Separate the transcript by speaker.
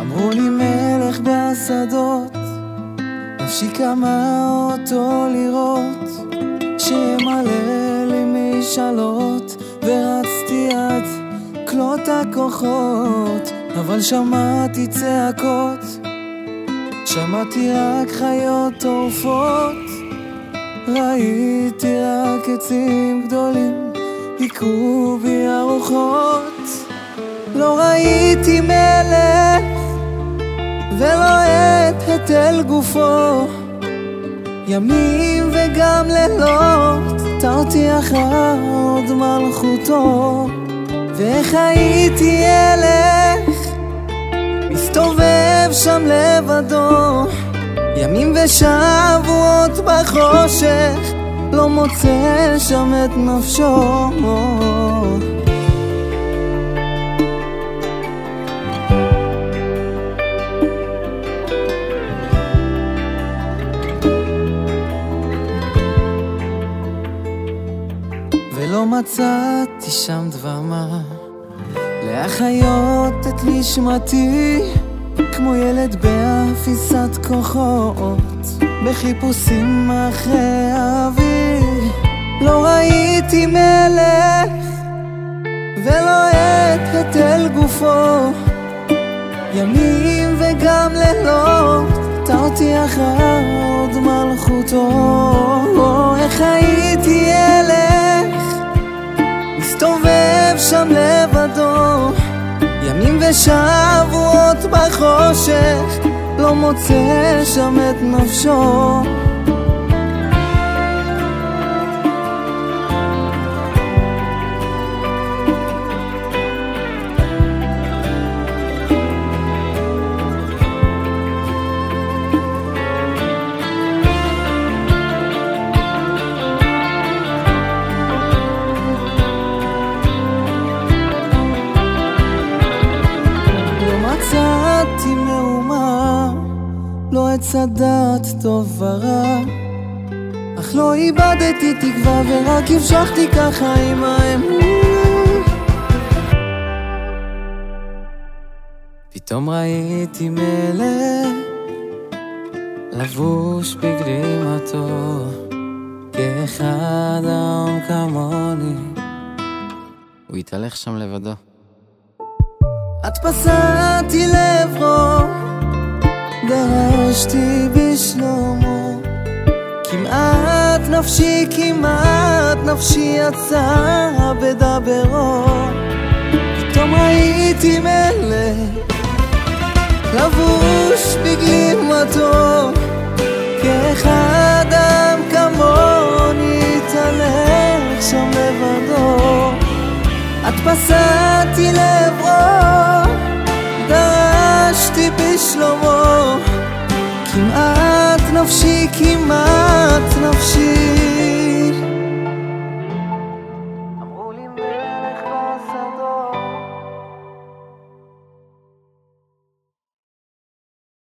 Speaker 1: אמרו לי מלך בשדות, נפשי קמה אותו לראות, שימלא לי משאלות, ורצתי עד כלות הכוחות, אבל שמעתי צעקות, שמעתי רק חיות טורפות, ראיתי רק עצים גדולים, היכו בי הרוחות, לא ראיתי מלך ולא את היטל גופו. ימים וגם לילות תרתי אחר עוד מלכותו. ואיך הייתי ילך? מסתובב שם לבדו. ימים ושבועות בחושך לא מוצא שם את נפשו ולא מצאתי שם דבמה להחיות את נשמתי כמו ילד באפיסת כוחות בחיפושים אחרי אבי. לא ראיתי מלך ולא את היטל גופו. ימים וגם לילות תרתי אחר עוד מלכותו שם לבדו. ימים ושבועות בחושך לא מוצא שם את נפשו לא עץ הדעת טוב ורע. אך לא איבדתי תקווה ורק המשכתי ככה עם האמון. פתאום ראיתי מלך לבוש בגלימתו כאחד העם כמוני הוא התהלך שם לבדו את פסעתי לעברו, דרשתי בשלומו. כמעט נפשי, כמעט נפשי יצאה בדברו. פתאום ראיתי מלך, לבוש בגלימתו, כאחד בשלומו, כמעט נפשי, כמעט נפשי